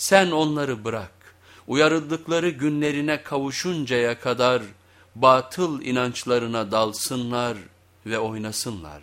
Sen onları bırak, uyarıldıkları günlerine kavuşuncaya kadar batıl inançlarına dalsınlar ve oynasınlar.